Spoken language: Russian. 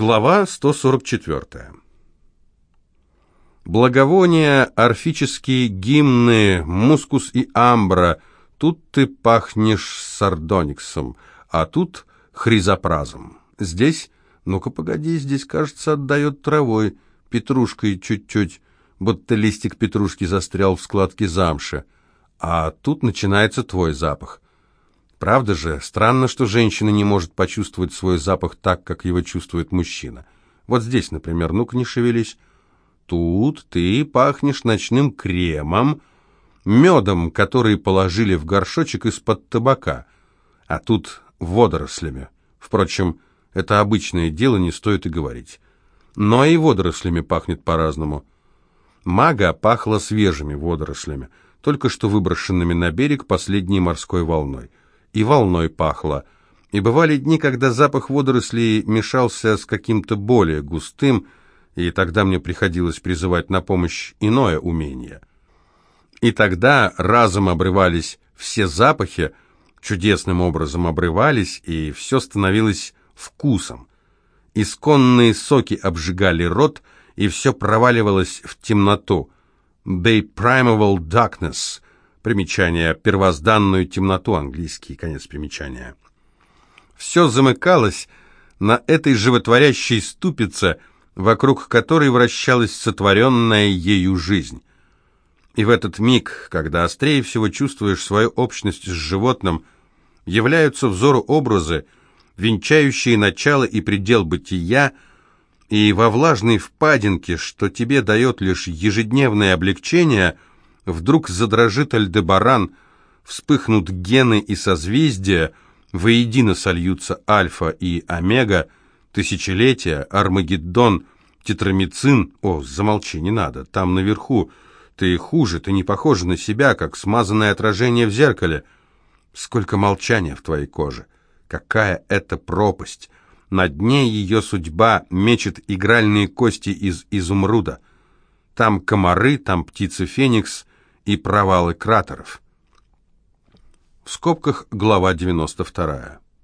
Глава 144. Благовония, орфические гимны, мускус и амбра. Тут ты пахнешь сардониксом, а тут хризопразом. Здесь, ну-ка погоди, здесь, кажется, отдает травой, петрушкой чуть-чуть, будто листик петрушки застрял в складке замши. А тут начинается твой запах. Правда же, странно, что женщина не может почувствовать свой запах так, как его чувствует мужчина. Вот здесь, например, ну-ка не шевелись. Тут ты пахнешь ночным кремом, медом, который положили в горшочек из-под табака, а тут водорослями. Впрочем, это обычное дело, не стоит и говорить. Но и водорослями пахнет по-разному. Мага пахла свежими водорослями, только что выброшенными на берег последней морской волной и волной пахло. И бывали дни, когда запах водорослей мешался с каким-то более густым, и тогда мне приходилось призывать на помощь иное умение. И тогда разом обрывались все запахи, чудесным образом обрывались, и все становилось вкусом. Исконные соки обжигали рот, и все проваливалось в темноту. «They primeval darkness», Примечание. Первозданную темноту. Английский. Конец примечания. Все замыкалось на этой животворящей ступице, вокруг которой вращалась сотворенная ею жизнь. И в этот миг, когда острее всего чувствуешь свою общность с животным, являются взору образы, венчающие начало и предел бытия, и во влажной впадинке, что тебе дает лишь ежедневное облегчение – Вдруг задрожит Альдебаран, вспыхнут гены и созвездия, воедино сольются Альфа и Омега, тысячелетия, Армагеддон, тетрамицин. О, замолчи, не надо, там наверху. Ты хуже, ты не похожа на себя, как смазанное отражение в зеркале. Сколько молчания в твоей коже. Какая это пропасть! На дне ее судьба мечет игральные кости из изумруда. Там комары, там птицы Феникс, и провалы кратеров. В скобках глава 92.